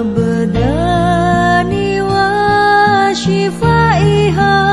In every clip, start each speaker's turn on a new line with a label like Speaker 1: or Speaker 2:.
Speaker 1: أبدان وشفائها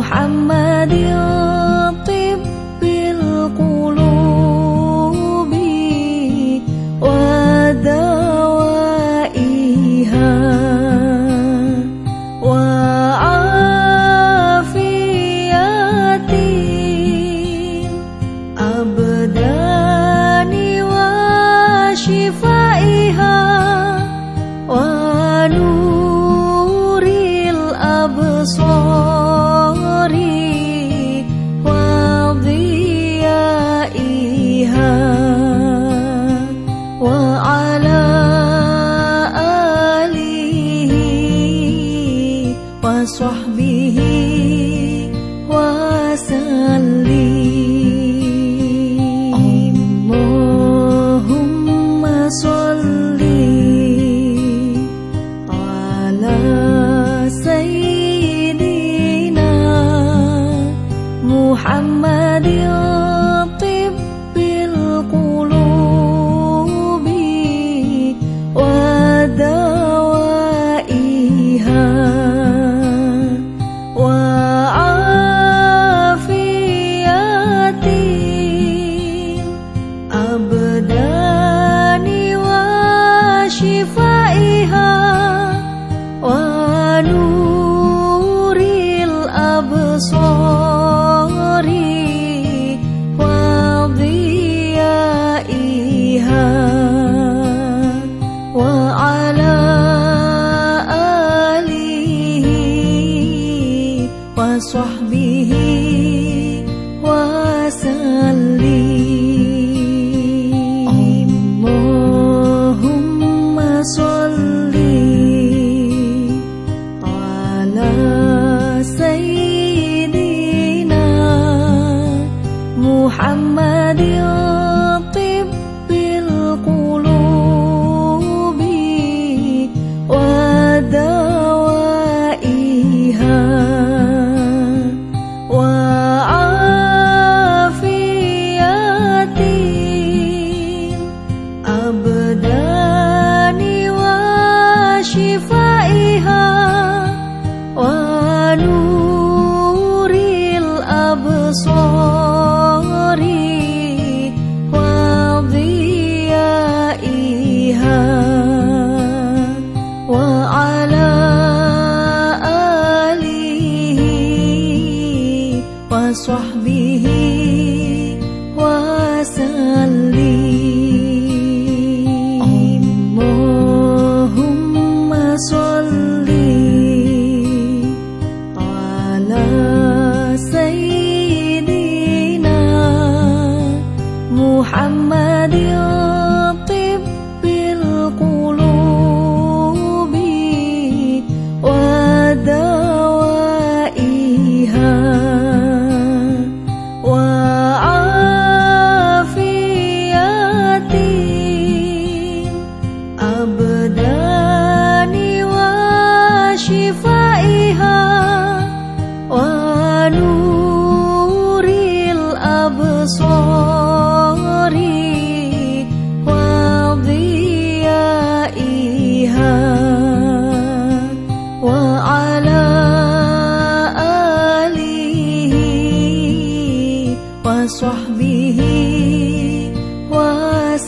Speaker 1: Muhammadin abdani wa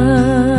Speaker 1: 啊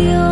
Speaker 1: you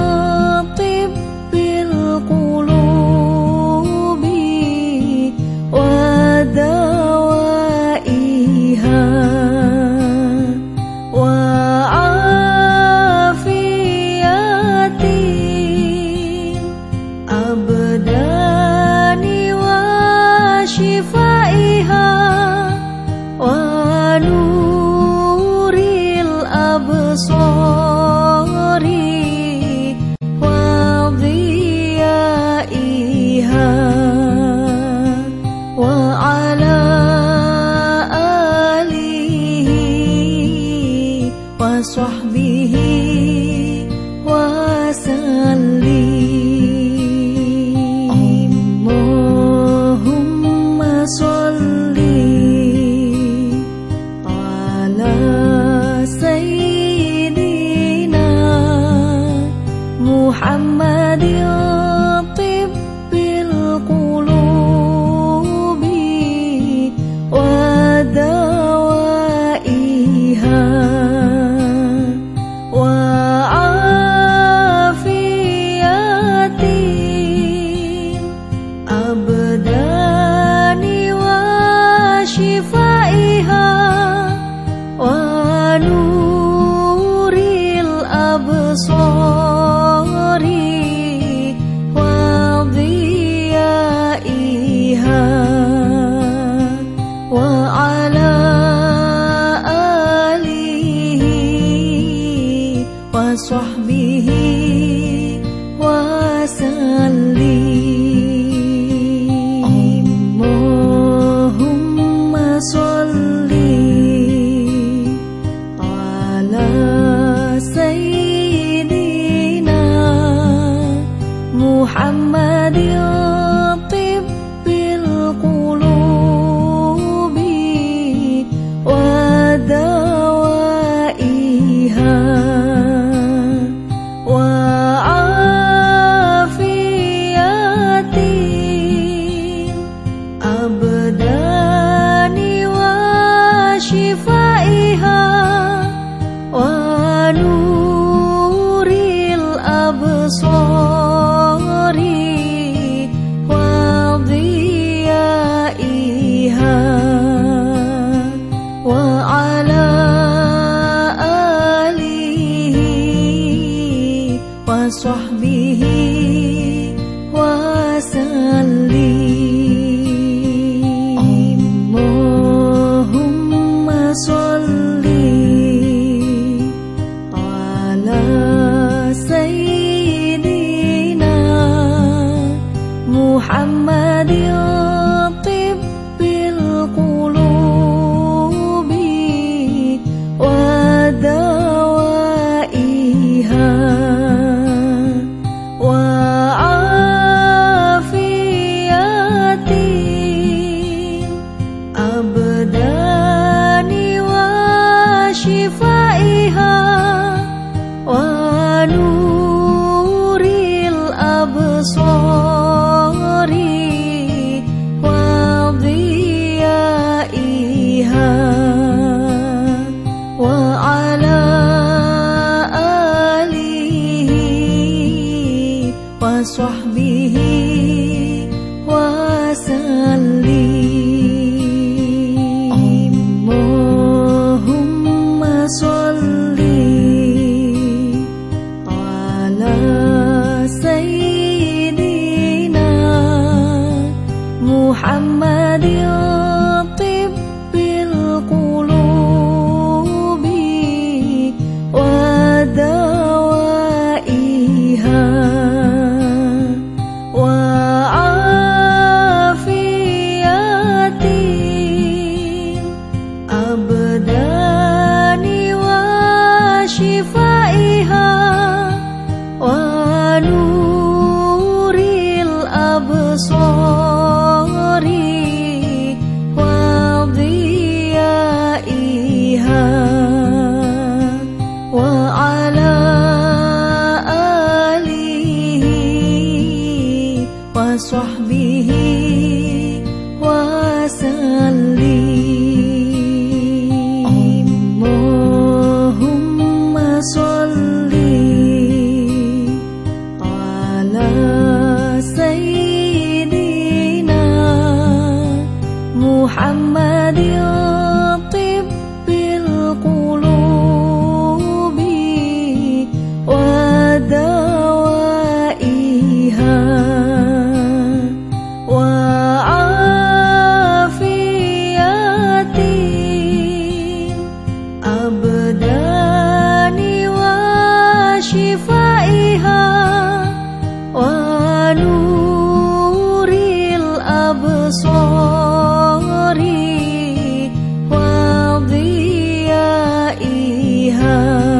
Speaker 1: وسلم 以后。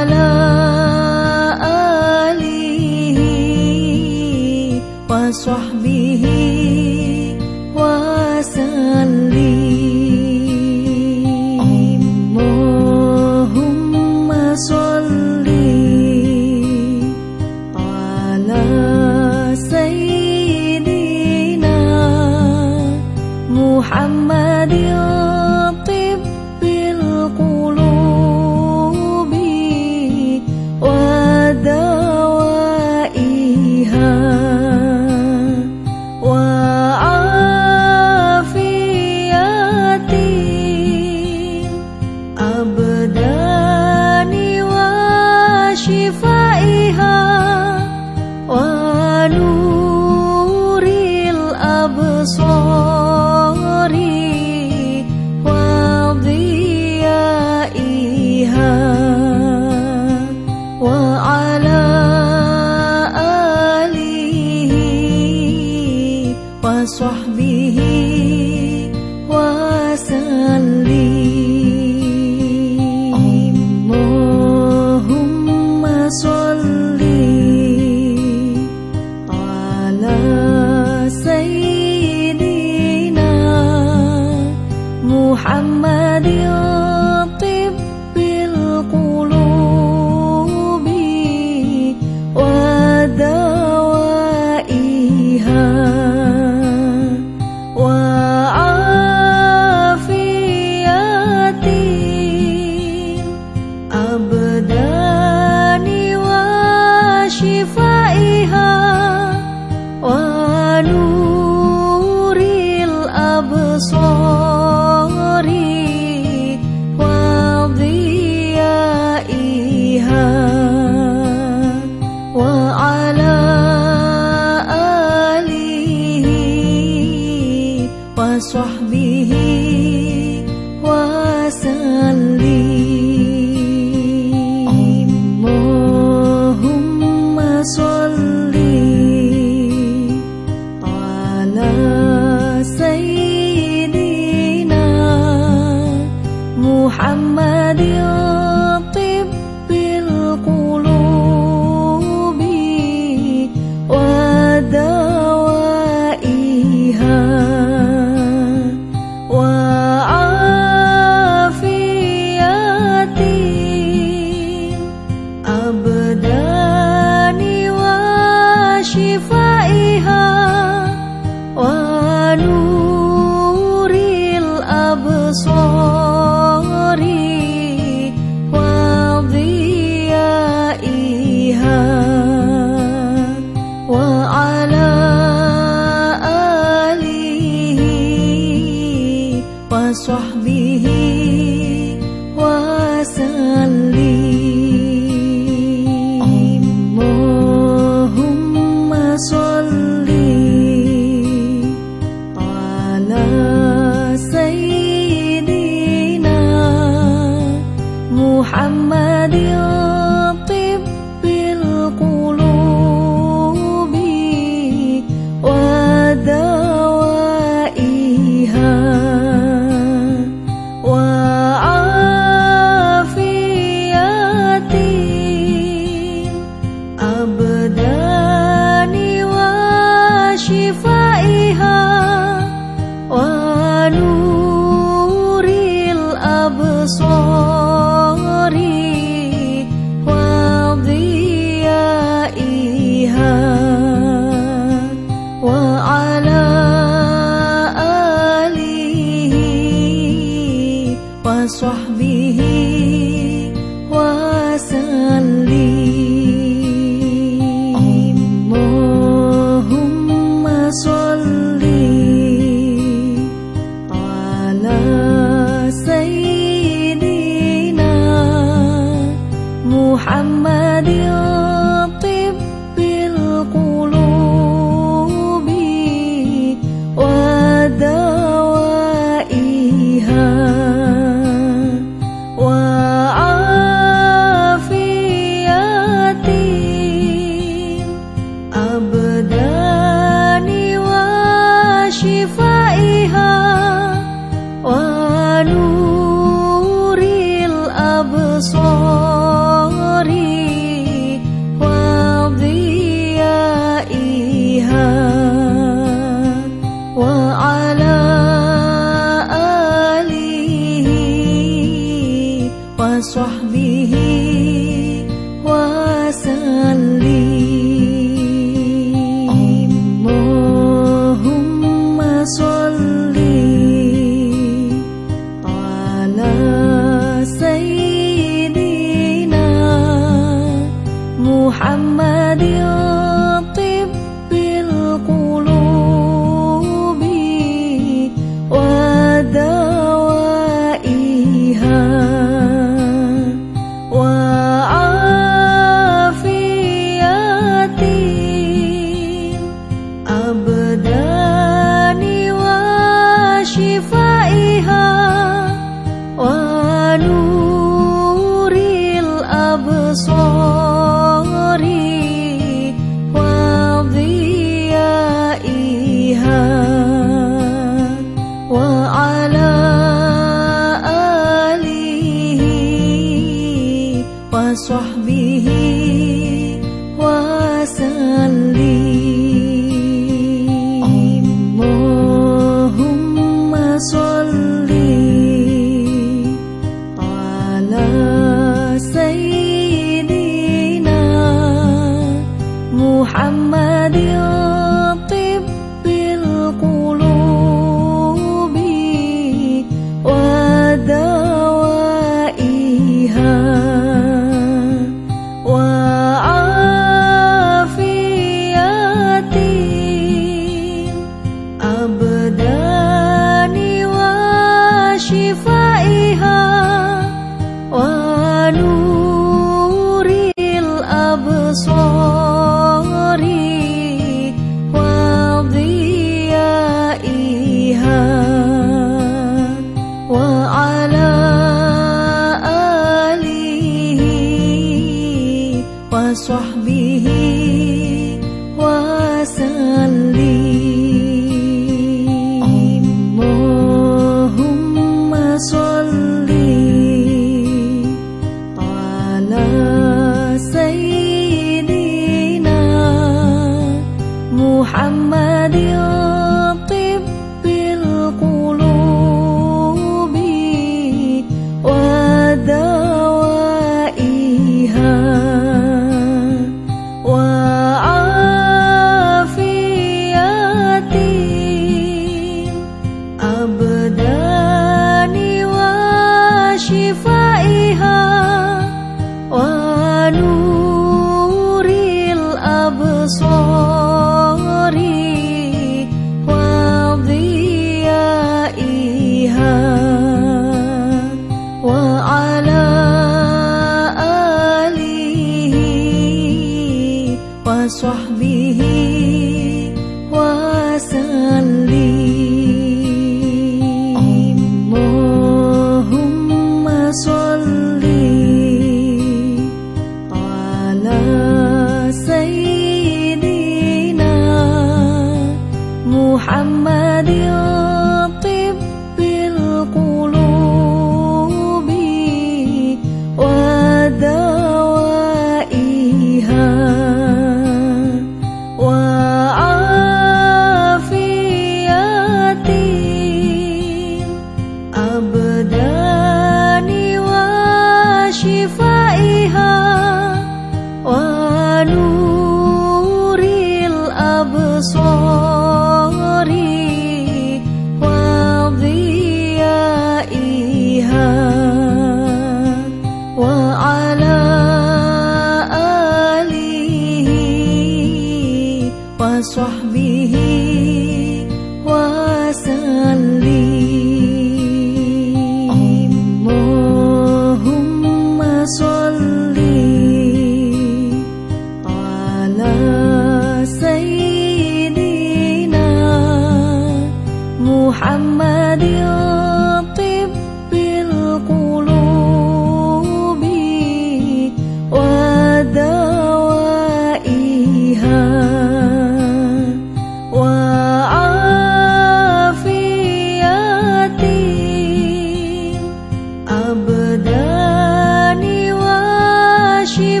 Speaker 1: she